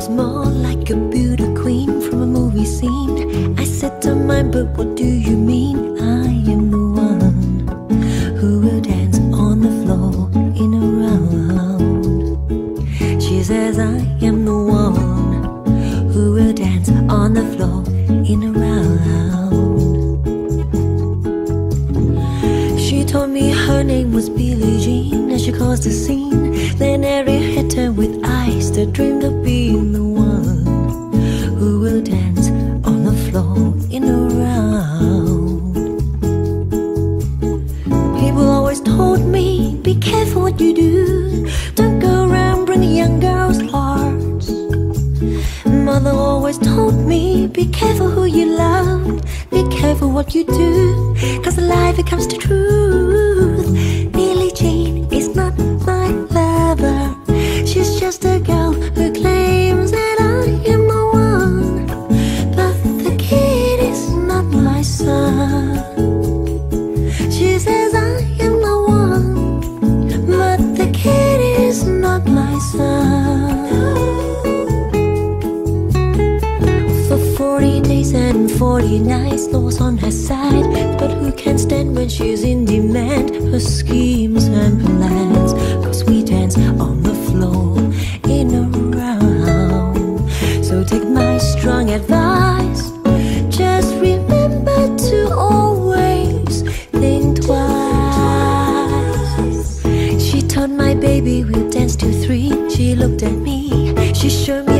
Was more like a beauty queen from a movie scene. I said to mine, but what do you mean? I am the one who will dance on the floor in a round. She says, I am the one who will dance on the floor in a round. She told me her name was Billie Jean and she caused a scene. Then hit be careful what you do. Don't go around bringing young girls' hearts. Mother always told me, be careful who you love. Be careful what you do. Cause life it comes to truth. 40 days and 40 nights, Laws on her side. But who can stand when she's in demand? Her schemes and plans. Cause we dance on the floor in a round. So take my strong advice. Just remember to always think twice. She told my baby we'll dance to three. She looked at me. She showed me.